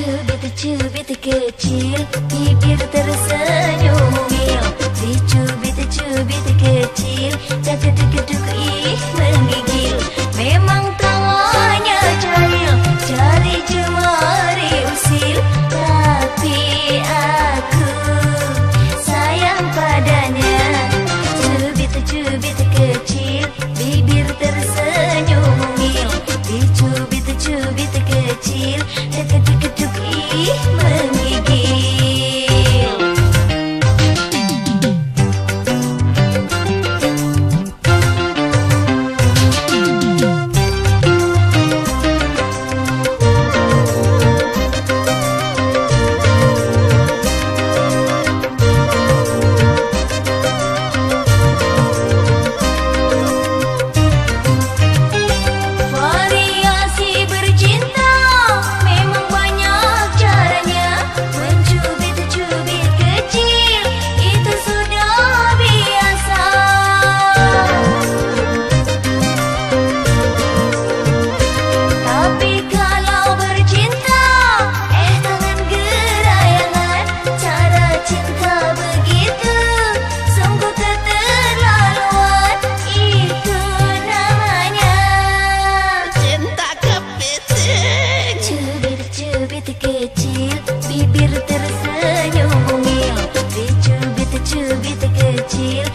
Cubit cubit kecil bibir tersenyum mil Dicubit cubit kecil cacat keduk ih menggigil. Memang tangannya jahil cari jemari usil Tapi aku sayang padanya. Cubit cubit kecil bibir tersenyum mil Dicubit cubit kecil. bibir tersenyum. Mungil Dicubit-cubit kecil.